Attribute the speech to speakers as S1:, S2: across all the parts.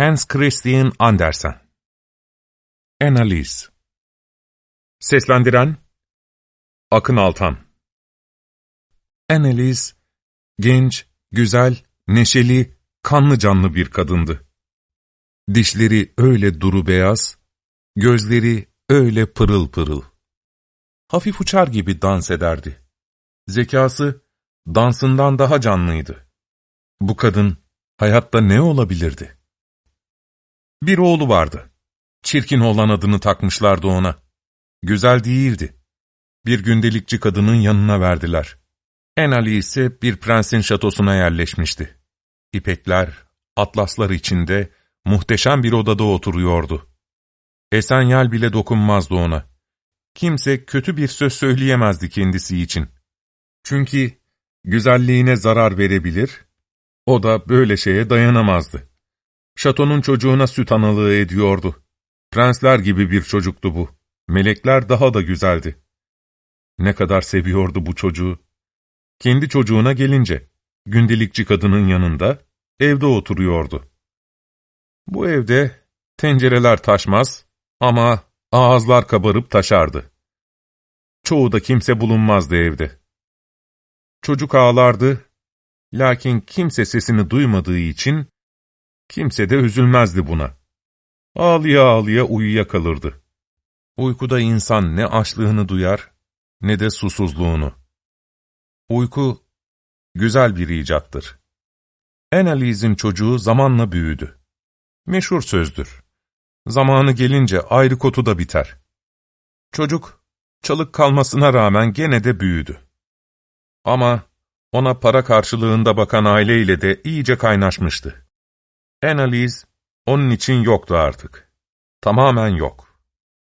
S1: Hans Christian Andersen Analiz Seslendiren Akın Altan Annelies, genç, güzel, neşeli, kanlı canlı bir kadındı. Dişleri öyle duru beyaz, gözleri öyle pırıl pırıl. Hafif uçar gibi dans ederdi. Zekası, dansından daha canlıydı. Bu kadın, hayatta ne olabilirdi? Bir oğlu vardı. Çirkin olan adını takmışlardı ona. Güzel değildi. Bir gündelikçi kadının yanına verdiler. En Ali ise bir prensin şatosuna yerleşmişti. İpekler, atlaslar içinde muhteşem bir odada oturuyordu. Esenyal bile dokunmazdı ona. Kimse kötü bir söz söyleyemezdi kendisi için. Çünkü güzelliğine zarar verebilir, o da böyle şeye dayanamazdı. Şatonun çocuğuna süt analığı ediyordu. Prensler gibi bir çocuktu bu. Melekler daha da güzeldi. Ne kadar seviyordu bu çocuğu. Kendi çocuğuna gelince, gündelikçi kadının yanında, evde oturuyordu. Bu evde tencereler taşmaz ama ağızlar kabarıp taşardı. Çoğu da kimse bulunmazdı evde. Çocuk ağlardı, lakin kimse sesini duymadığı için kimse de üzülmezdi buna. Ağlıya ağlıya uyuyakalırdı. Uykuda insan ne açlığını duyar ne de susuzluğunu. Uyku güzel bir icattır. Annalise'in çocuğu zamanla büyüdü. Meşhur sözdür. Zamanı gelince ayrı kotu da biter. Çocuk, çalık kalmasına rağmen gene de büyüdü. Ama ona para karşılığında bakan aileyle de iyice kaynaşmıştı. Annalise, onun için yoktu artık. Tamamen yok.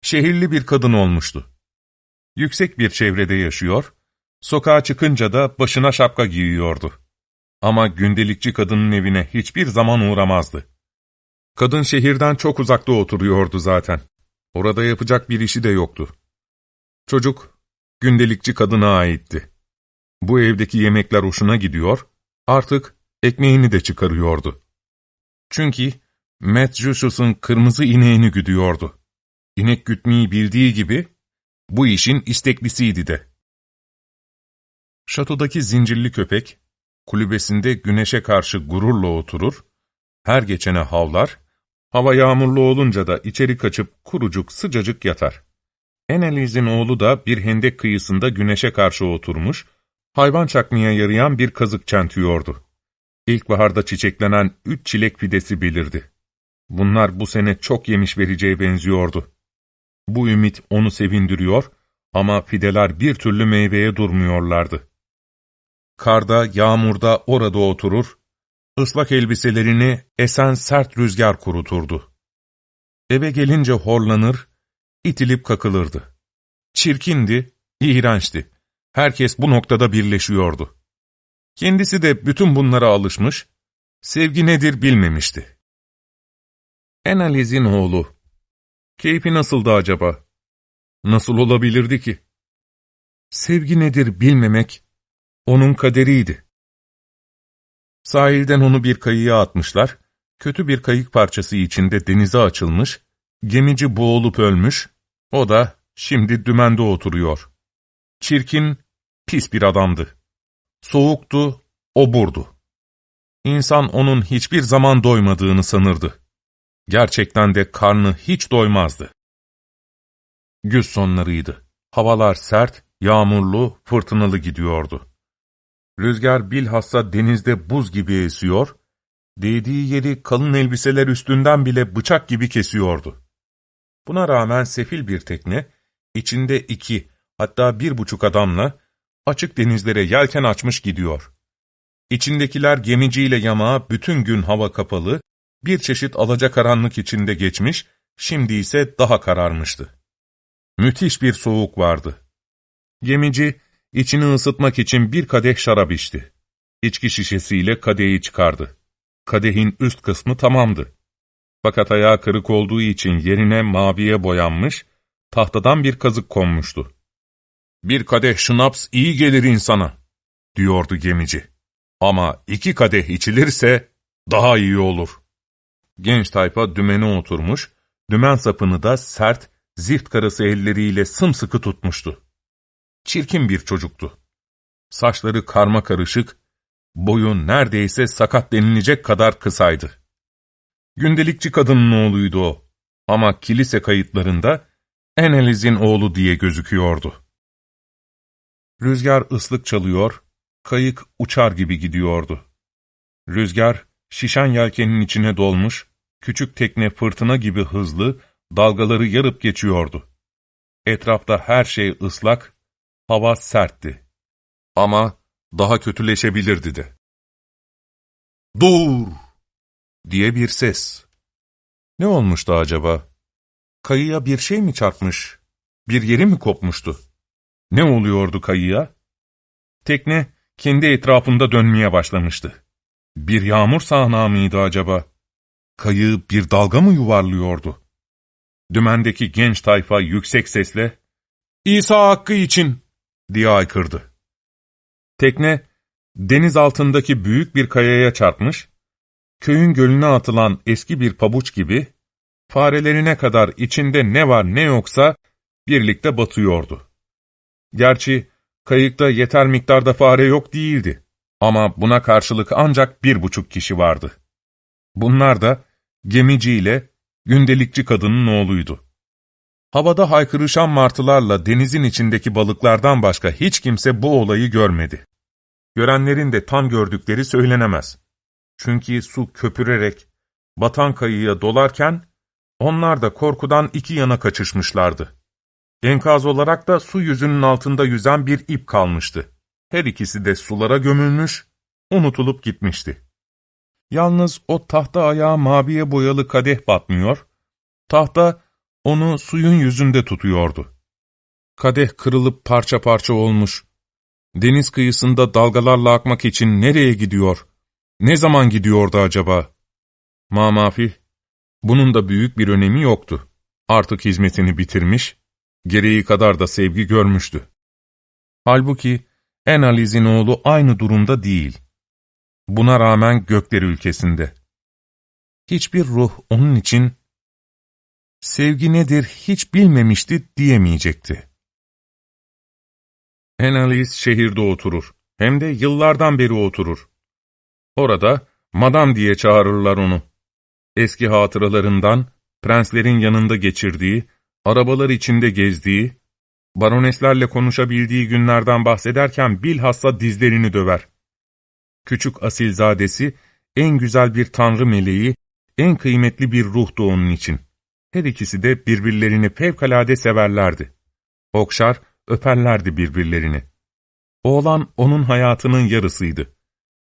S1: Şehirli bir kadın olmuştu. Yüksek bir çevrede yaşıyor, sokağa çıkınca da başına şapka giyiyordu. Ama gündelikçi kadının evine hiçbir zaman uğramazdı. Kadın şehirden çok uzakta oturuyordu zaten. Orada yapacak bir işi de yoktu. Çocuk, gündelikçi kadına aitti. Bu evdeki yemekler hoşuna gidiyor, artık ekmeğini de çıkarıyordu. Çünkü Matt kırmızı ineğini güdüyordu. İnek gütmeyi bildiği gibi, bu işin isteklisiydi de. Şatodaki zincirli köpek, kulübesinde güneşe karşı gururla oturur, her geçene havlar, hava yağmurlu olunca da içeri kaçıp kurucuk sıcacık yatar. Eneliz'in oğlu da bir hendek kıyısında güneşe karşı oturmuş, hayvan çakmaya yarayan bir kazık çentiyordu. İlkbaharda çiçeklenen üç çilek fidesi belirdi. Bunlar bu sene çok yemiş vereceğe benziyordu. Bu ümit onu sevindiriyor ama fideler bir türlü meyveye durmuyorlardı. Karda, yağmurda orada oturur, ıslak elbiselerini esen sert rüzgar kuruturdu. Eve gelince horlanır, itilip kakılırdı. Çirkindi, iğrençti. Herkes bu noktada birleşiyordu. Kendisi de bütün bunlara alışmış, sevgi nedir bilmemişti. Enaliz'in oğlu. Keyfi nasıldı acaba? Nasıl olabilirdi ki? Sevgi nedir bilmemek, onun kaderiydi. Sahilden onu bir kayığa atmışlar, kötü bir kayık parçası içinde denize açılmış, gemici boğulup ölmüş, o da şimdi dümende oturuyor. Çirkin, pis bir adamdı. Soğuktu, oburdu. İnsan onun hiçbir zaman doymadığını sanırdı. Gerçekten de karnı hiç doymazdı. Güz sonlarıydı. Havalar sert, yağmurlu, fırtınalı gidiyordu. Rüzgar bilhassa denizde buz gibi esiyor, değdiği yeri kalın elbiseler üstünden bile bıçak gibi kesiyordu. Buna rağmen sefil bir tekne, içinde iki, hatta bir buçuk adamla, açık denizlere yelken açmış gidiyor. İçindekiler gemiciyle yamağa bütün gün hava kapalı, bir çeşit alacakaranlık içinde geçmiş, şimdi ise daha kararmıştı. Müthiş bir soğuk vardı. Gemici, içini ısıtmak için bir kadeh şarap içti. İçki şişesiyle kadehi çıkardı. Kadehin üst kısmı tamamdı. Fakat ayağı kırık olduğu için yerine maviye boyanmış, tahtadan bir kazık konmuştu. ''Bir kadeh şınaps iyi gelir insana.'' diyordu gemici. ''Ama iki kadeh içilirse daha iyi olur.'' Genç tayfa dümene oturmuş, dümen sapını da sert, zift karası elleriyle sımsıkı tutmuştu. Çirkin bir çocuktu. Saçları karma karışık, boyu neredeyse sakat denilecek kadar kısaydı. Gündelikçi kadının oğluydu o ama kilise kayıtlarında Eneliz'in oğlu diye gözüküyordu. Rüzgar ıslık çalıyor, kayık uçar gibi gidiyordu. Rüzgar, şişen yelkenin içine dolmuş, küçük tekne fırtına gibi hızlı, dalgaları yarıp geçiyordu. Etrafta her şey ıslak, hava sertti. Ama daha kötüleşebilirdi de. ''Dur!'' diye bir ses. Ne olmuştu acaba? Kayıya bir şey mi çarpmış? Bir yeri mi kopmuştu? Ne oluyordu kayıya? Tekne kendi etrafında dönmeye başlamıştı. Bir yağmur sahnağı mıydı acaba? Kayığı bir dalga mı yuvarlıyordu? Dümendeki genç tayfa yüksek sesle ''İsa hakkı için!'' diye aykırdı. Tekne, deniz altındaki büyük bir kayaya çarpmış, köyün gölüne atılan eski bir pabuç gibi, farelerine kadar içinde ne var ne yoksa birlikte batıyordu. Gerçi kayıkta yeter miktarda fare yok değildi ama buna karşılık ancak bir buçuk kişi vardı. Bunlar da gemiciyle gündelikçi kadının oğluydu. Havada haykırışan martılarla denizin içindeki balıklardan başka hiç kimse bu olayı görmedi. Görenlerin de tam gördükleri söylenemez. Çünkü su köpürerek batan kayıya dolarken onlar da korkudan iki yana kaçışmışlardı. Enkaz olarak da su yüzünün altında yüzen bir ip kalmıştı. Her ikisi de sulara gömülmüş, unutulup gitmişti. Yalnız o tahta ayağa maviye boyalı kadeh batmıyor, tahta onu suyun yüzünde tutuyordu. Kadeh kırılıp parça parça olmuş, deniz kıyısında dalgalarla akmak için nereye gidiyor, ne zaman gidiyordu acaba? Mamafi, bunun da büyük bir önemi yoktu. Artık hizmetini bitirmiş, gereği kadar da sevgi görmüştü. Halbuki Enaliz'in oğlu aynı durumda değil. Buna rağmen gökler ülkesinde. Hiçbir ruh onun için sevgi nedir hiç bilmemişti diyemeyecekti. Enaliz şehirde oturur. Hem de yıllardan beri oturur. Orada madam diye çağırırlar onu. Eski hatıralarından, prenslerin yanında geçirdiği, arabalar içinde gezdiği, baroneslerle konuşabildiği günlerden bahsederken bilhassa dizlerini döver. Küçük asilzadesi, en güzel bir tanrı meleği, en kıymetli bir ruhtu onun için. Her ikisi de birbirlerini fevkalade severlerdi. Okşar, öperlerdi birbirlerini. Oğlan onun hayatının yarısıydı.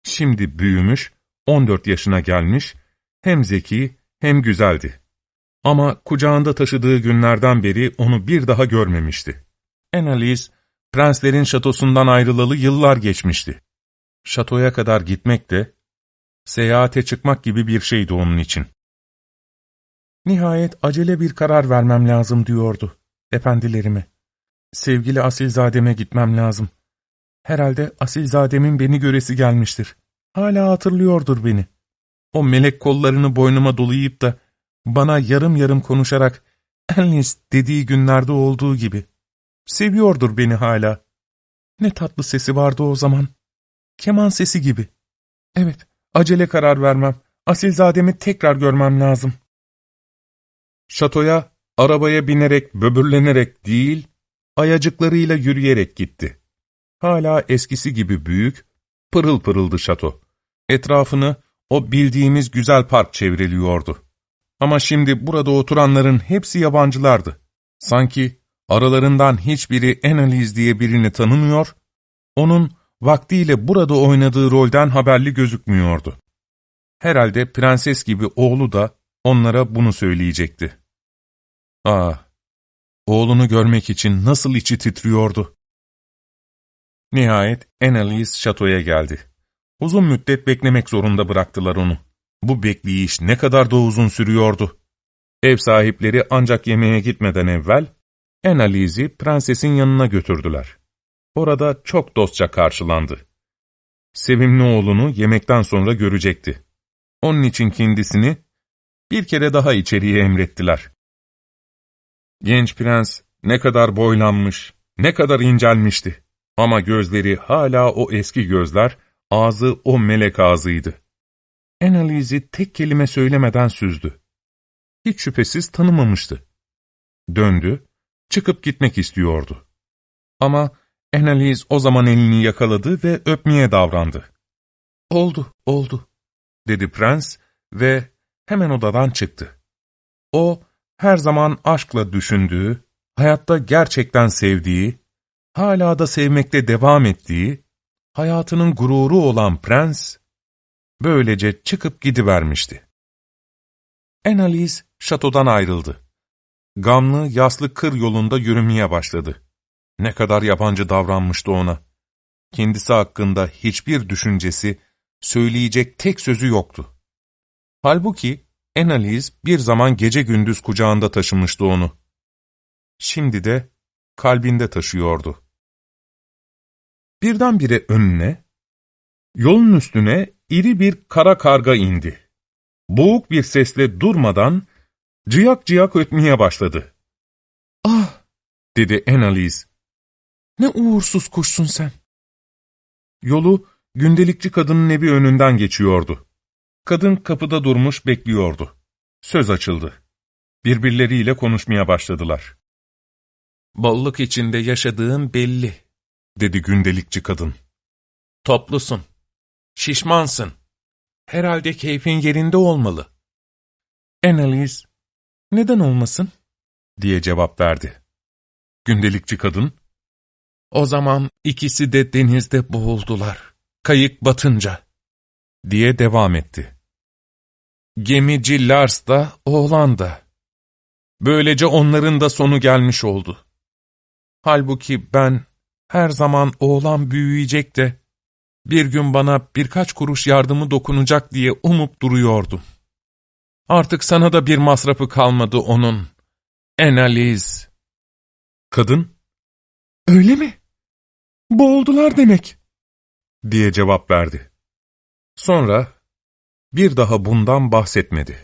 S1: Şimdi büyümüş, 14 yaşına gelmiş, hem zeki hem güzeldi. Ama kucağında taşıdığı günlerden beri onu bir daha görmemişti. Annalise, prenslerin şatosundan ayrılalı yıllar geçmişti. Şatoya kadar gitmek de, seyahate çıkmak gibi bir şeydi onun için. Nihayet acele bir karar vermem lazım diyordu, efendilerime. Sevgili asilzademe gitmem lazım. Herhalde asilzademin beni göresi gelmiştir. Hala hatırlıyordur beni. O melek kollarını boynuma dolayıp da bana yarım yarım konuşarak Elnis dediği günlerde olduğu gibi. Seviyordur beni hala. Ne tatlı sesi vardı o zaman. Keman sesi gibi. Evet, acele karar vermem. Asilzademi tekrar görmem lazım. Şatoya, arabaya binerek, böbürlenerek değil, ayacıklarıyla yürüyerek gitti. Hala eskisi gibi büyük, pırıl pırıldı şato. Etrafını o bildiğimiz güzel park çevriliyordu. Ama şimdi burada oturanların hepsi yabancılardı. Sanki aralarından hiçbiri Annalise diye birini tanımıyor, onun vaktiyle burada oynadığı rolden haberli gözükmüyordu. Herhalde prenses gibi oğlu da onlara bunu söyleyecekti. Ah, oğlunu görmek için nasıl içi titriyordu. Nihayet Annalise şatoya geldi. Uzun müddet beklemek zorunda bıraktılar onu. Bu bekleyiş ne kadar da uzun sürüyordu. Ev sahipleri ancak yemeğe gitmeden evvel Annalise'i prensesin yanına götürdüler. Orada çok dostça karşılandı. Sevimli oğlunu yemekten sonra görecekti. Onun için kendisini Bir kere daha içeriye emrettiler. Genç prens ne kadar boylanmış, ne kadar incelmişti. Ama gözleri hala o eski gözler, ağzı o melek ağzıydı. Annalise'i tek kelime söylemeden süzdü. Hiç şüphesiz tanımamıştı. Döndü, çıkıp gitmek istiyordu. Ama Annalise o zaman elini yakaladı ve öpmeye davrandı. ''Oldu, oldu.'' dedi prens ve hemen odadan çıktı. O, her zaman aşkla düşündüğü, hayatta gerçekten sevdiği, hala da sevmekte devam ettiği, hayatının gururu olan prens, böylece çıkıp gidivermişti. Annalise şatodan ayrıldı. Gamlı, yaslı kır yolunda yürümeye başladı. Ne kadar yabancı davranmıştı ona. Kendisi hakkında hiçbir düşüncesi, söyleyecek tek sözü yoktu. Halbuki Annalise bir zaman gece gündüz kucağında taşımıştı onu. Şimdi de kalbinde taşıyordu. Birdenbire önüne, yolun üstüne iri bir kara karga indi. Boğuk bir sesle durmadan cıyak cıyak ötmeye başladı. ''Ah!'' dedi Annalise. ''Ne uğursuz kuşsun sen.'' Yolu gündelikçi kadının evi önünden geçiyordu. Kadın kapıda durmuş bekliyordu. Söz açıldı. Birbirleriyle konuşmaya başladılar. ''Bolluk içinde yaşadığın belli.'' dedi gündelikçi kadın. ''Toplusun, şişmansın. Herhalde keyfin yerinde olmalı.'' Annalise, ''Neden olmasın?'' diye cevap verdi. Gündelikçi kadın, ''O zaman ikisi de denizde boğuldular, kayık batınca.'' diye devam etti. Gemici Lars da, oğlan da. Böylece onların da sonu gelmiş oldu. Halbuki ben her zaman oğlan büyüyecek de, bir gün bana birkaç kuruş yardımı dokunacak diye umup duruyordum. Artık sana da bir masrafı kalmadı onun. Enaliz. Kadın, öyle mi? Boğuldular demek, diye cevap verdi. Sonra bir daha bundan bahsetmedi.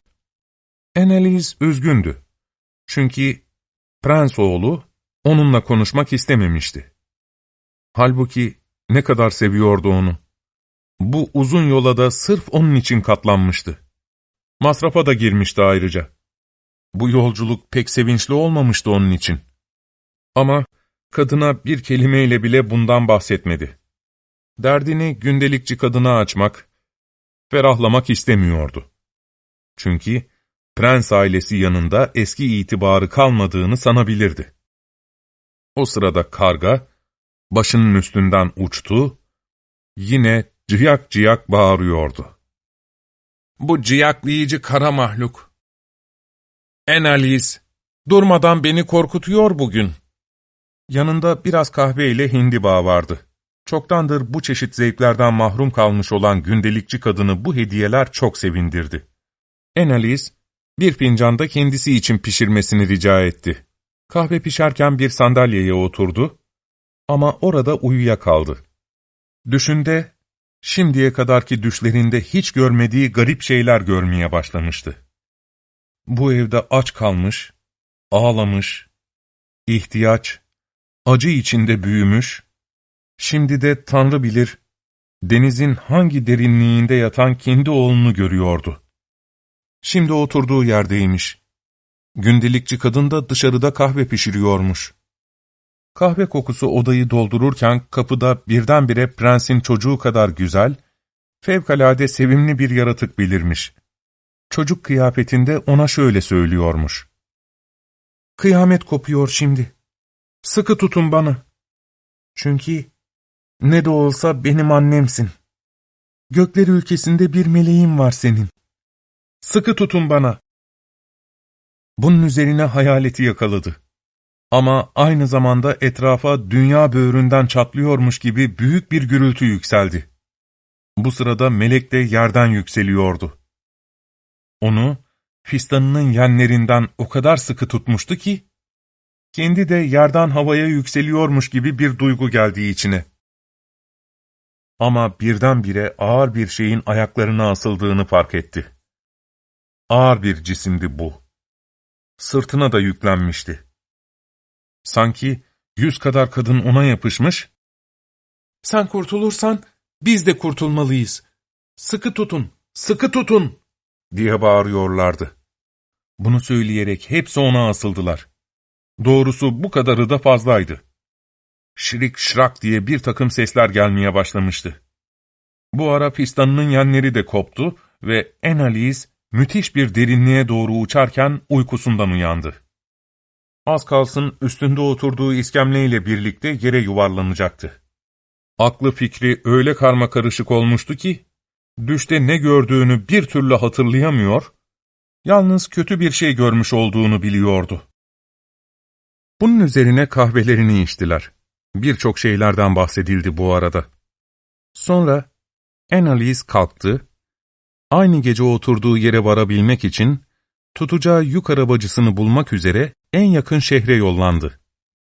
S1: Annelies üzgündü. Çünkü prens oğlu onunla konuşmak istememişti. Halbuki ne kadar seviyordu onu. Bu uzun yola da sırf onun için katlanmıştı. Masrafa da girmişti ayrıca. Bu yolculuk pek sevinçli olmamıştı onun için. Ama kadına bir kelimeyle bile bundan bahsetmedi. Derdini gündelikçi kadına açmak, ferahlamak istemiyordu. Çünkü prens ailesi yanında eski itibarı kalmadığını sanabilirdi. O sırada karga, başının üstünden uçtu, yine ciyak ciyak bağırıyordu. Bu ciyaklayıcı kara mahluk. Enalis, durmadan beni korkutuyor bugün. Yanında biraz kahve ile hindiba vardı. Çoktandır bu çeşit zevklerden mahrum kalmış olan gündelikçi kadını bu hediyeler çok sevindirdi. Enalis, bir fincanda kendisi için pişirmesini rica etti. Kahve pişerken bir sandalyeye oturdu ama orada uyuyakaldı. Düşünde, şimdiye kadarki düşlerinde hiç görmediği garip şeyler görmeye başlamıştı. Bu evde aç kalmış, ağlamış, ihtiyaç, acı içinde büyümüş, Şimdi de Tanrı bilir, denizin hangi derinliğinde yatan kendi oğlunu görüyordu. Şimdi oturduğu yerdeymiş. Gündelikçi kadın da dışarıda kahve pişiriyormuş. Kahve kokusu odayı doldururken kapıda birdenbire prensin çocuğu kadar güzel, fevkalade sevimli bir yaratık belirmiş. Çocuk kıyafetinde ona şöyle söylüyormuş. Kıyamet kopuyor şimdi. Sıkı tutun bana. Çünkü ne de olsa benim annemsin. Gökler ülkesinde bir meleğim var senin. Sıkı tutun bana. Bunun üzerine hayaleti yakaladı. Ama aynı zamanda etrafa dünya böğründen çatlıyormuş gibi büyük bir gürültü yükseldi. Bu sırada melek de yerden yükseliyordu. Onu, fistanının yenlerinden o kadar sıkı tutmuştu ki, kendi de yerden havaya yükseliyormuş gibi bir duygu geldi içine. Ama birdenbire ağır bir şeyin ayaklarına asıldığını fark etti. ağır bir cisimdi bu. Sırtına da yüklenmişti. Sanki yüz kadar kadın ona yapışmış, ''Sen kurtulursan biz de kurtulmalıyız. Sıkı tutun, sıkı tutun!'' diye bağırıyorlardı. Bunu söyleyerek hepsi ona asıldılar. Doğrusu bu kadarı da fazlaydı. Şirik şrak diye bir takım sesler gelmeye başlamıştı. Bu ara fistanının yenleri de koptu ve Enaliz müthiş bir derinliğe doğru uçarken uykusundan uyandı. Az kalsın üstünde oturduğu iskemleyle birlikte yere yuvarlanacaktı. Aklı fikri öyle karma karışık olmuştu ki, düşte ne gördüğünü bir türlü hatırlayamıyor, yalnız kötü bir şey görmüş olduğunu biliyordu. Bunun üzerine kahvelerini içtiler. Birçok şeylerden bahsedildi bu arada. Sonra Annalise kalktı, aynı gece oturduğu yere varabilmek için tutacağı yük arabacısını bulmak üzere en yakın şehre yollandı.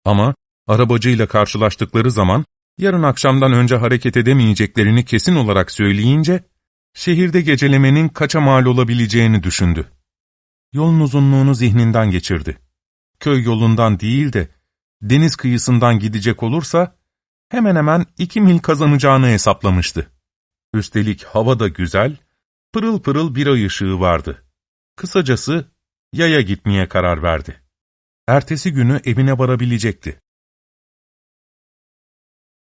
S1: Ama arabacıyla karşılaştıkları zaman yarın akşamdan önce hareket edemeyeceklerini kesin olarak söyleyince, şehirde gecelemenin kaça mal olabileceğini düşündü. Yolun uzunluğunu zihninden geçirdi. Köy yolundan değil de deniz kıyısından gidecek olursa hemen hemen iki mil kazanacağını hesaplamıştı. Üstelik hava da güzel, pırıl pırıl bir ay ışığı vardı. Kısacası yaya gitmeye karar verdi. Ertesi günü evine varabilecekti.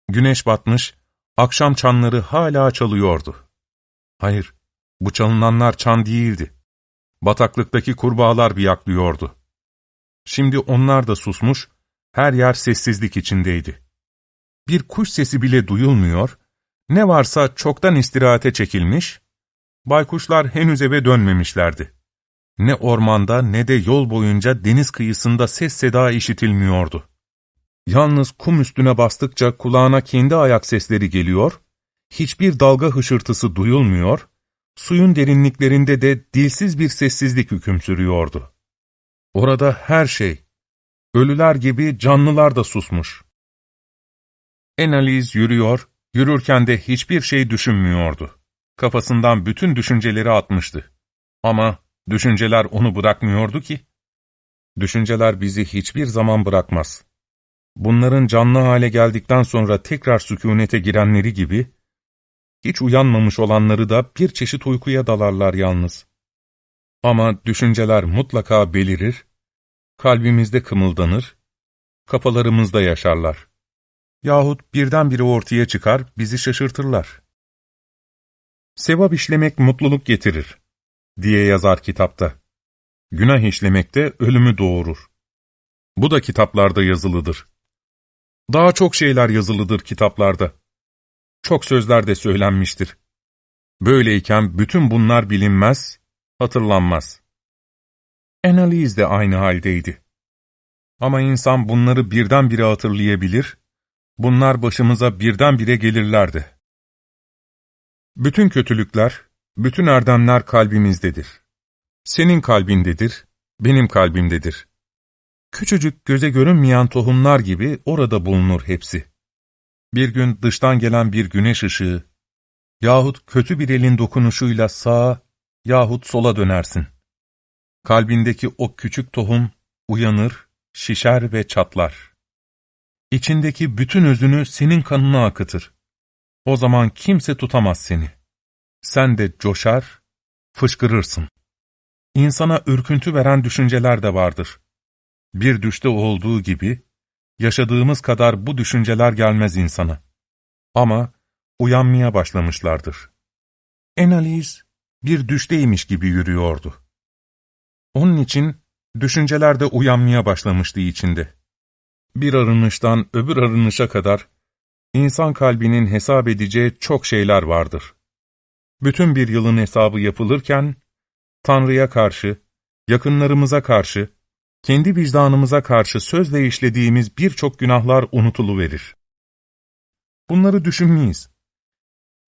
S1: Güneş batmış, akşam çanları hala çalıyordu. Hayır, bu çalınanlar çan değildi. Bataklıktaki kurbağalar biyaklıyordu. Şimdi onlar da susmuş, her yer sessizlik içindeydi. Bir kuş sesi bile duyulmuyor, ne varsa çoktan istirahate çekilmiş, baykuşlar henüz eve dönmemişlerdi. Ne ormanda ne de yol boyunca deniz kıyısında ses seda işitilmiyordu. Yalnız kum üstüne bastıkça kulağına kendi ayak sesleri geliyor, hiçbir dalga hışırtısı duyulmuyor, suyun derinliklerinde de dilsiz bir sessizlik hüküm sürüyordu. Orada her şey, ölüler gibi canlılar da susmuş. Enaliz yürüyor, yürürken de hiçbir şey düşünmüyordu. Kafasından bütün düşünceleri atmıştı. Ama düşünceler onu bırakmıyordu ki. Düşünceler bizi hiçbir zaman bırakmaz. Bunların canlı hale geldikten sonra tekrar sükunete girenleri gibi, hiç uyanmamış olanları da bir çeşit uykuya dalarlar yalnız. Ama düşünceler mutlaka belirir, kalbimizde kımıldanır, kafalarımızda yaşarlar. Yahut birdenbire ortaya çıkar, bizi şaşırtırlar. Sevap işlemek mutluluk getirir, diye yazar kitapta. Günah işlemek de ölümü doğurur. Bu da kitaplarda yazılıdır. Daha çok şeyler yazılıdır kitaplarda. Çok sözler de söylenmiştir. Böyleyken bütün bunlar bilinmez, hatırlanmaz. Enaliz de aynı haldeydi. Ama insan bunları birdenbire hatırlayabilir, bunlar başımıza birdenbire gelirlerdi. Bütün kötülükler, bütün erdemler kalbimizdedir. Senin kalbindedir, benim kalbimdedir. Küçücük göze görünmeyen tohumlar gibi orada bulunur hepsi. Bir gün dıştan gelen bir güneş ışığı yahut kötü bir elin dokunuşuyla sağa yahut sola dönersin. Kalbindeki o küçük tohum uyanır, şişer ve çatlar. İçindeki bütün özünü senin kanına akıtır. O zaman kimse tutamaz seni. Sen de coşar, fışkırırsın. İnsana ürküntü veren düşünceler de vardır. Bir düşte olduğu gibi, yaşadığımız kadar bu düşünceler gelmez insana. Ama uyanmaya başlamışlardır. Enaliz bir düşteymiş gibi yürüyordu. Onun için düşünceler de uyanmaya başlamıştı içinde. Bir arınıştan öbür arınışa kadar insan kalbinin hesap edeceği çok şeyler vardır. Bütün bir yılın hesabı yapılırken, Tanrı'ya karşı, yakınlarımıza karşı, kendi vicdanımıza karşı sözle işlediğimiz birçok günahlar unutuluverir. Bunları düşünmeyiz.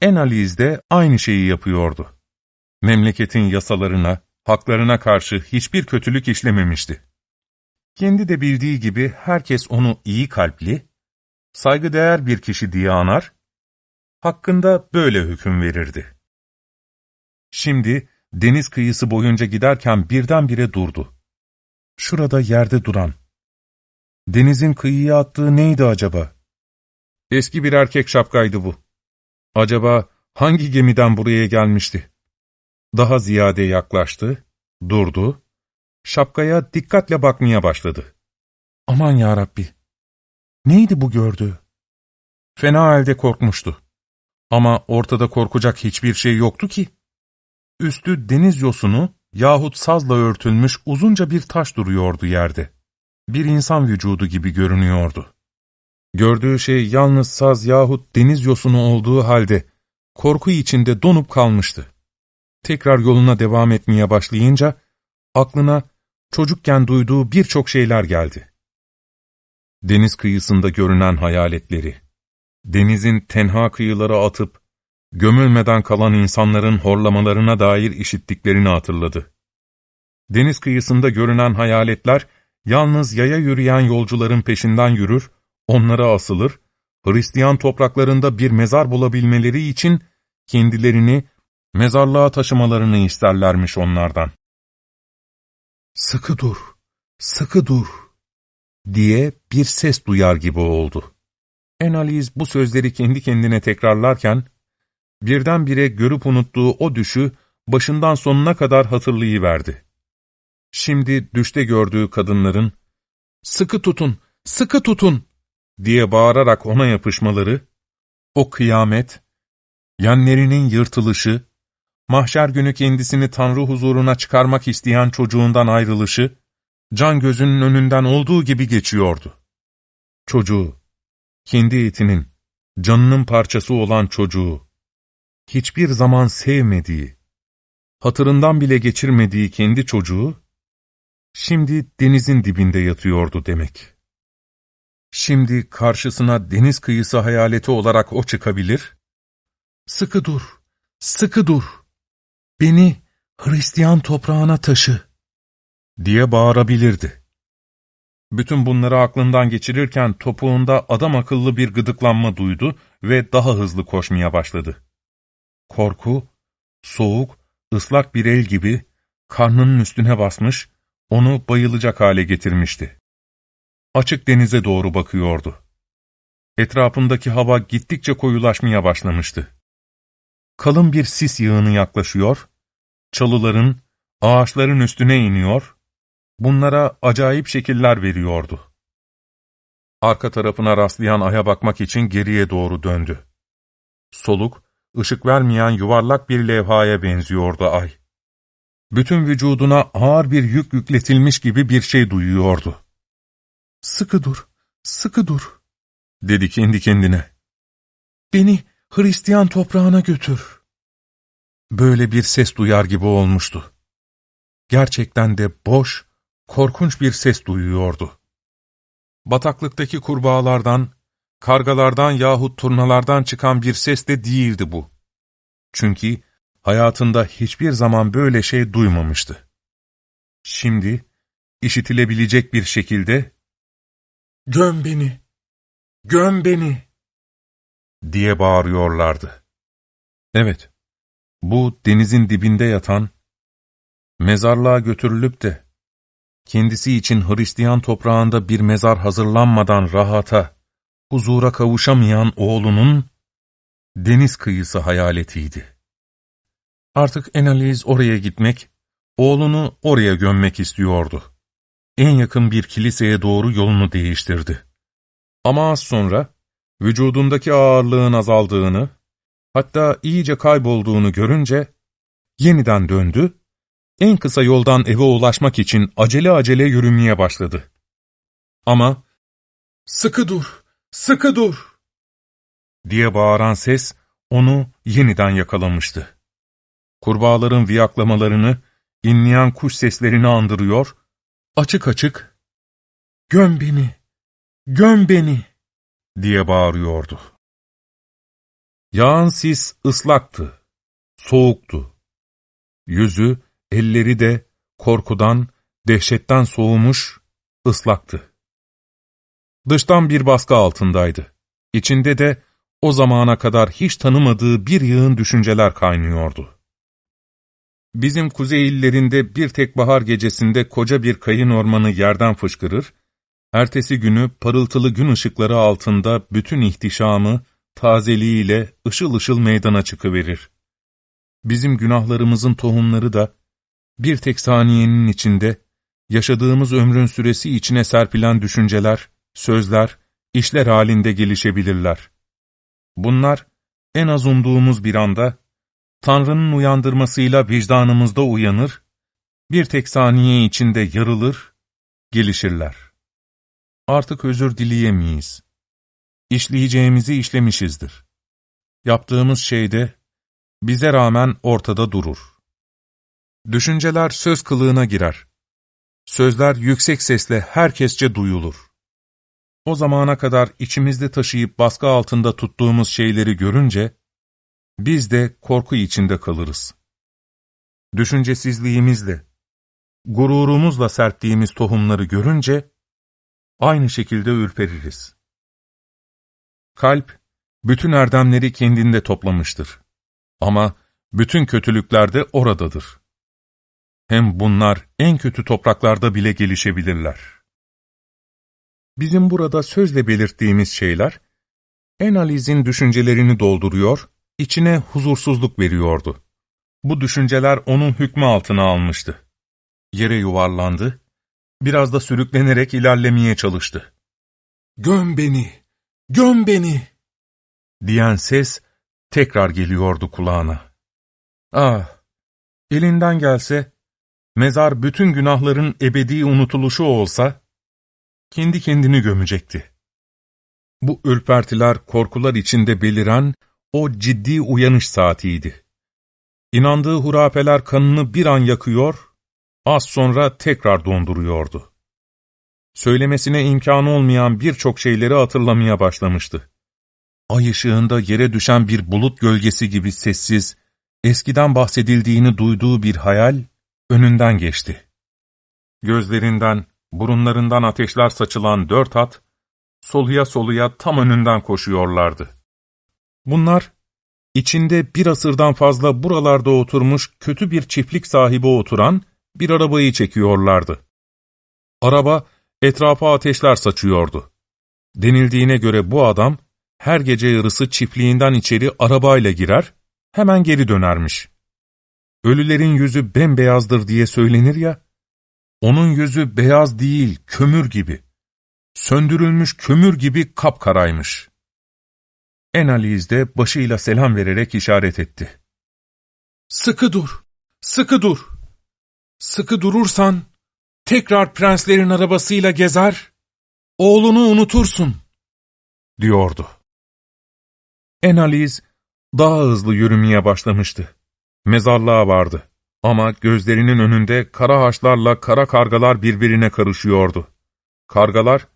S1: Enaliz de aynı şeyi yapıyordu. Memleketin yasalarına, haklarına karşı hiçbir kötülük işlememişti. Kendi de bildiği gibi herkes onu iyi kalpli, saygıdeğer bir kişi diye anar, hakkında böyle hüküm verirdi. Şimdi deniz kıyısı boyunca giderken birdenbire durdu. Şurada yerde duran. Denizin kıyıya attığı neydi acaba? Eski bir erkek şapkaydı bu. Acaba hangi gemiden buraya gelmişti? Daha ziyade yaklaştı, durdu, şapkaya dikkatle bakmaya başladı. Aman ya Rabbi! Neydi bu gördüğü? Fena halde korkmuştu. Ama ortada korkacak hiçbir şey yoktu ki. Üstü deniz yosunu yahut sazla örtülmüş uzunca bir taş duruyordu yerde. Bir insan vücudu gibi görünüyordu. Gördüğü şey yalnız saz yahut deniz yosunu olduğu halde korku içinde donup kalmıştı. Tekrar yoluna devam etmeye başlayınca aklına çocukken duyduğu birçok şeyler geldi. Deniz kıyısında görünen hayaletleri, denizin tenha kıyılara atıp gömülmeden kalan insanların horlamalarına dair işittiklerini hatırladı. Deniz kıyısında görünen hayaletler, yalnız yaya yürüyen yolcuların peşinden yürür, onlara asılır, Hristiyan topraklarında bir mezar bulabilmeleri için kendilerini mezarlığa taşımalarını isterlermiş onlardan. ''Sıkı dur, sıkı dur.'' diye bir ses duyar gibi oldu. Enaliz bu sözleri kendi kendine tekrarlarken, birdenbire görüp unuttuğu o düşü başından sonuna kadar hatırlayıverdi. Şimdi düşte gördüğü kadınların, ''Sıkı tutun, sıkı tutun!'' diye bağırarak ona yapışmaları, o kıyamet, yenlerinin yırtılışı, mahşer günü kendisini Tanrı huzuruna çıkarmak isteyen çocuğundan ayrılışı, can gözünün önünden olduğu gibi geçiyordu. Çocuğu, kendi etinin, canının parçası olan çocuğu, hiçbir zaman sevmediği, hatırından bile geçirmediği kendi çocuğu, şimdi denizin dibinde yatıyordu demek. Şimdi karşısına deniz kıyısı hayaleti olarak o çıkabilir, ''Sıkı dur, sıkı dur, beni Hristiyan toprağına taşı.'' diye bağırabilirdi. Bütün bunları aklından geçirirken topuğunda adam akıllı bir gıdıklanma duydu ve daha hızlı koşmaya başladı. Korku, soğuk, ıslak bir el gibi karnının üstüne basmış, onu bayılacak hale getirmişti. Açık denize doğru bakıyordu. Etrafındaki hava gittikçe koyulaşmaya başlamıştı. Kalın bir sis yığını yaklaşıyor, çalıların, ağaçların üstüne iniyor, bunlara acayip şekiller veriyordu. Arka tarafına rastlayan aya bakmak için geriye doğru döndü. Soluk, ışık vermeyen yuvarlak bir levhaya benziyordu ay. Bütün vücuduna ağır bir yük yükletilmiş gibi bir şey duyuyordu. ''Sıkı dur, sıkı dur.'' dedi kendi kendine. ''Beni Hristiyan toprağına götür.'' Böyle bir ses duyar gibi olmuştu. Gerçekten de boş, korkunç bir ses duyuyordu. Bataklıktaki kurbağalardan, kargalardan yahut turnalardan çıkan bir ses de değildi bu. Çünkü hayatında hiçbir zaman böyle şey duymamıştı. Şimdi, işitilebilecek bir şekilde, ''Göm beni, göm beni!'' diye bağırıyorlardı. Evet, bu denizin dibinde yatan, mezarlığa götürülüp de, kendisi için Hristiyan toprağında bir mezar hazırlanmadan rahata, huzura kavuşamayan oğlunun deniz kıyısı hayaletiydi. Artık Enaliz oraya gitmek, oğlunu oraya gömmek istiyordu. En yakın bir kiliseye doğru yolunu değiştirdi. Ama az sonra, vücudundaki ağırlığın azaldığını, hatta iyice kaybolduğunu görünce, yeniden döndü en kısa yoldan eve ulaşmak için acele acele yürümeye başladı. Ama ''Sıkı dur, sıkı dur!'' diye bağıran ses onu yeniden yakalamıştı. Kurbağaların viyaklamalarını, inleyen kuş seslerini andırıyor, açık açık ''Göm beni, göm beni!'' diye bağırıyordu. Yağan sis ıslaktı, soğuktu. Yüzü, Elleri de korkudan, dehşetten soğumuş, ıslaktı. Dıştan bir baskı altındaydı. İçinde de o zamana kadar hiç tanımadığı bir yığın düşünceler kaynıyordu. Bizim kuzey illerinde bir tek bahar gecesinde koca bir kayın ormanı yerden fışkırır, ertesi günü parıltılı gün ışıkları altında bütün ihtişamı, tazeliğiyle ışıl ışıl meydana çıkıverir. Bizim günahlarımızın tohumları da bir tek saniyenin içinde yaşadığımız ömrün süresi içine serpilen düşünceler, sözler, işler halinde gelişebilirler. Bunlar en az umduğumuz bir anda Tanrı'nın uyandırmasıyla vicdanımızda uyanır, bir tek saniye içinde yarılır, gelişirler. Artık özür dileyemeyiz. İşleyeceğimizi işlemişizdir. Yaptığımız şey de bize rağmen ortada durur. Düşünceler söz kılığına girer. Sözler yüksek sesle herkesçe duyulur. O zamana kadar içimizde taşıyıp baskı altında tuttuğumuz şeyleri görünce, biz de korku içinde kalırız. Düşüncesizliğimizle, gururumuzla serptiğimiz tohumları görünce, aynı şekilde ürpeririz. Kalp, bütün erdemleri kendinde toplamıştır. Ama bütün kötülükler de oradadır. Hem bunlar en kötü topraklarda bile gelişebilirler. Bizim burada sözle belirttiğimiz şeyler, Enaliz'in düşüncelerini dolduruyor, içine huzursuzluk veriyordu. Bu düşünceler onun hükmü altına almıştı. Yere yuvarlandı, biraz da sürüklenerek ilerlemeye çalıştı. ''Göm beni, göm beni!'' diyen ses tekrar geliyordu kulağına. Ah, elinden gelse, mezar bütün günahların ebedi unutuluşu olsa, kendi kendini gömecekti. Bu ürpertiler, korkular içinde beliren o ciddi uyanış saatiydi. İnandığı hurafeler kanını bir an yakıyor, az sonra tekrar donduruyordu. Söylemesine imkanı olmayan birçok şeyleri hatırlamaya başlamıştı. Ay ışığında yere düşen bir bulut gölgesi gibi sessiz, eskiden bahsedildiğini duyduğu bir hayal önünden geçti. Gözlerinden, burunlarından ateşler saçılan dört at, soluya soluya tam önünden koşuyorlardı. Bunlar, içinde bir asırdan fazla buralarda oturmuş kötü bir çiftlik sahibi oturan bir arabayı çekiyorlardı. Araba, etrafa ateşler saçıyordu. Denildiğine göre bu adam, her gece yarısı çiftliğinden içeri arabayla girer, hemen geri dönermiş. Ölülerin yüzü bembeyazdır diye söylenir ya, onun yüzü beyaz değil, kömür gibi. Söndürülmüş kömür gibi kapkaraymış. Enaliz de başıyla selam vererek işaret etti. ''Sıkı dur, sıkı dur. Sıkı durursan, tekrar prenslerin arabasıyla gezer, oğlunu unutursun.'' diyordu. Enaliz daha hızlı yürümeye başlamıştı. Mezarlığa vardı. Ama gözlerinin önünde kara haçlarla kara kargalar birbirine karışıyordu. Kargalar,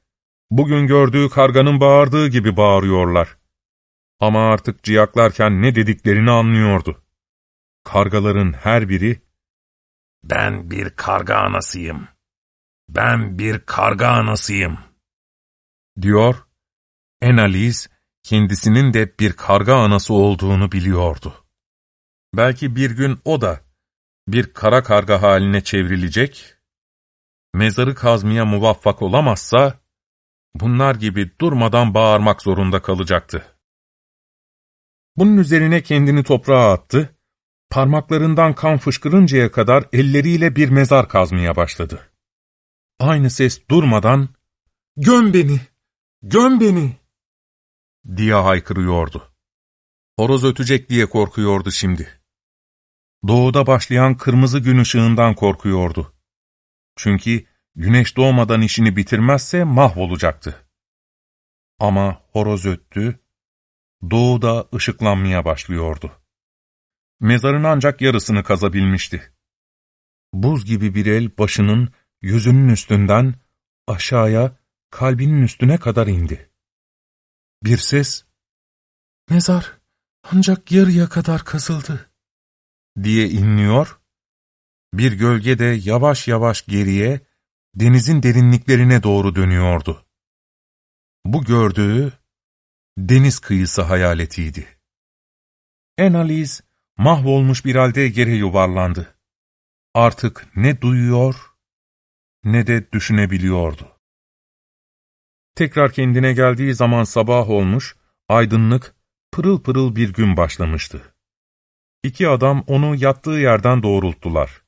S1: bugün gördüğü karganın bağırdığı gibi bağırıyorlar. Ama artık ciyaklarken ne dediklerini anlıyordu. Kargaların her biri, ''Ben bir karga anasıyım. Ben bir karga anasıyım.'' diyor. Enaliz, kendisinin de bir karga anası olduğunu biliyordu. Belki bir gün o da bir kara karga haline çevrilecek, mezarı kazmaya muvaffak olamazsa, bunlar gibi durmadan bağırmak zorunda kalacaktı. Bunun üzerine kendini toprağa attı, parmaklarından kan fışkırıncaya kadar elleriyle bir mezar kazmaya başladı. Aynı ses durmadan, ''Göm beni, göm beni!'' diye haykırıyordu. Horoz ötecek diye korkuyordu şimdi. Doğuda başlayan kırmızı gün ışığından korkuyordu. Çünkü güneş doğmadan işini bitirmezse mahvolacaktı. Ama horoz öttü, doğuda ışıklanmaya başlıyordu. Mezarın ancak yarısını kazabilmişti. Buz gibi bir el başının, yüzünün üstünden aşağıya, kalbinin üstüne kadar indi. Bir ses, ''Mezar ancak yarıya kadar kazıldı.'' Diye inliyor, bir gölge de yavaş yavaş geriye, denizin derinliklerine doğru dönüyordu. Bu gördüğü, deniz kıyısı hayaletiydi. Enaliz, mahvolmuş bir halde yere yuvarlandı. artık ne duyuyor ne de düşünebiliyordu. Tekrar kendine geldiği zaman sabah olmuş, aydınlık, pırıl pırıl bir gün başlamıştı. İki adam onu yattığı yerden doğrulttular.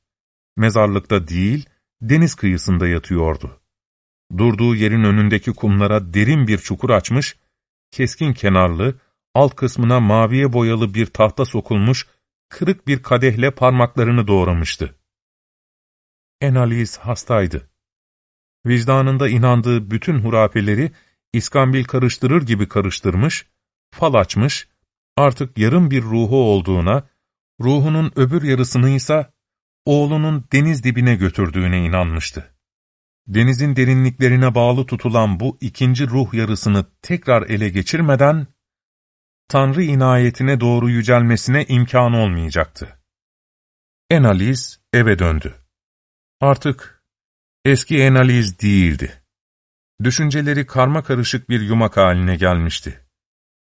S1: Mezarlıkta değil, deniz kıyısında yatıyordu. Durduğu yerin önündeki kumlara derin bir çukur açmış, keskin kenarlı, alt kısmına maviye boyalı bir tahta sokulmuş, kırık bir kadehle parmaklarını doğramıştı. Enalis hastaydı. Vicdanında inandığı bütün hurafeleri iskambil karıştırır gibi karıştırmış, fal açmış, artık yarım bir ruhu olduğuna, ruhunun öbür yarısını ise oğlunun deniz dibine götürdüğüne inanmıştı. Denizin derinliklerine bağlı tutulan bu ikinci ruh yarısını tekrar ele geçirmeden, Tanrı inayetine doğru yücelmesine imkan olmayacaktı. Enaliz eve döndü. Artık eski Enaliz değildi. Düşünceleri karma karışık bir yumak haline gelmişti.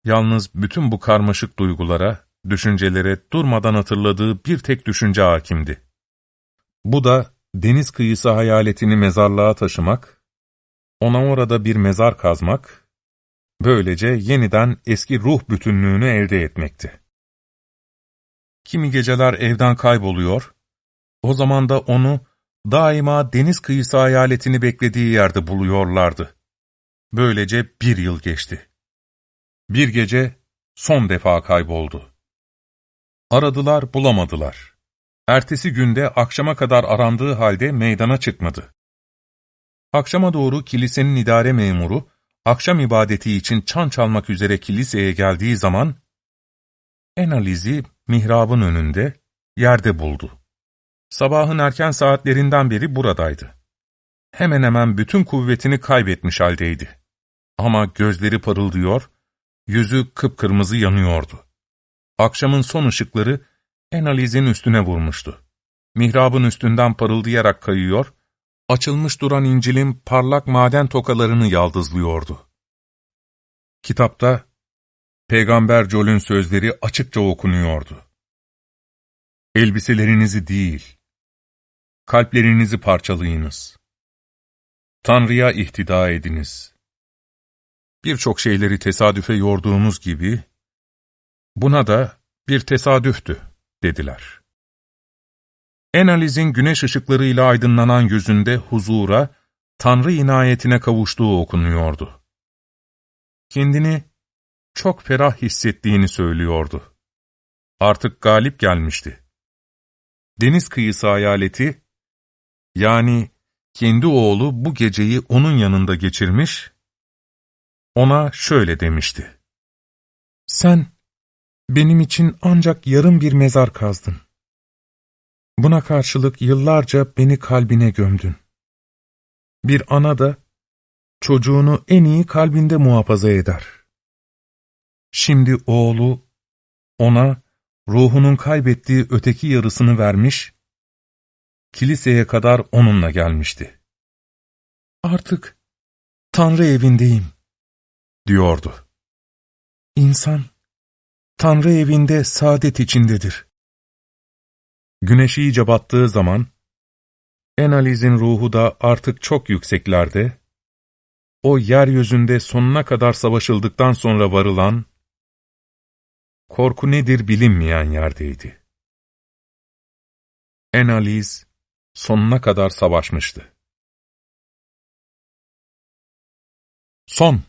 S1: Yalnız bütün bu karmaşık duygulara, düşüncelere durmadan hatırladığı bir tek düşünce hakimdi. Bu da deniz kıyısı hayaletini mezarlığa taşımak, ona orada bir mezar kazmak, böylece yeniden eski ruh bütünlüğünü elde etmekti. Kimi geceler evden kayboluyor, o zaman da onu daima deniz kıyısı hayaletini beklediği yerde buluyorlardı. Böylece bir yıl geçti. Bir gece son defa kayboldu. Aradılar, bulamadılar. Ertesi günde akşama kadar arandığı halde meydana çıkmadı. Akşama doğru kilisenin idare memuru, akşam ibadeti için çan çalmak üzere kiliseye geldiği zaman, Enaliz'i mihrabın önünde, yerde buldu. Sabahın erken saatlerinden beri buradaydı. Hemen hemen bütün kuvvetini kaybetmiş haldeydi. Ama gözleri parıldıyor, yüzü kıpkırmızı yanıyordu. Akşamın son ışıkları Enaliz'in üstüne vurmuştu. Mihrabın üstünden parıldayarak kayıyor, açılmış duran İncil'in parlak maden tokalarını yaldızlıyordu. Kitapta Peygamber Jol'ün sözleri açıkça okunuyordu. Elbiselerinizi değil, kalplerinizi parçalayınız. Tanrı'ya ihtida ediniz. Birçok şeyleri tesadüfe yorduğumuz gibi, buna da bir tesadüftü, dediler. Enaliz'in güneş ışıklarıyla aydınlanan yüzünde huzura, Tanrı inayetine kavuştuğu okunuyordu. Kendini çok ferah hissettiğini söylüyordu. Artık galip gelmişti. Deniz kıyısı hayaleti, yani kendi oğlu bu geceyi onun yanında geçirmiş, ona şöyle demişti. Sen benim için ancak yarım bir mezar kazdın. Buna karşılık yıllarca beni kalbine gömdün. Bir ana da çocuğunu en iyi kalbinde muhafaza eder. Şimdi oğlu ona ruhunun kaybettiği öteki yarısını vermiş, kiliseye kadar onunla gelmişti. Artık Tanrı evindeyim, diyordu. İnsan, Tanrı evinde saadet içindedir. Güneş iyice battığı zaman, Enaliz'in ruhu da artık çok yükseklerde, o yeryüzünde sonuna kadar savaşıldıktan sonra varılan, korku nedir bilinmeyen yerdeydi. Enaliz sonuna kadar savaşmıştı. Son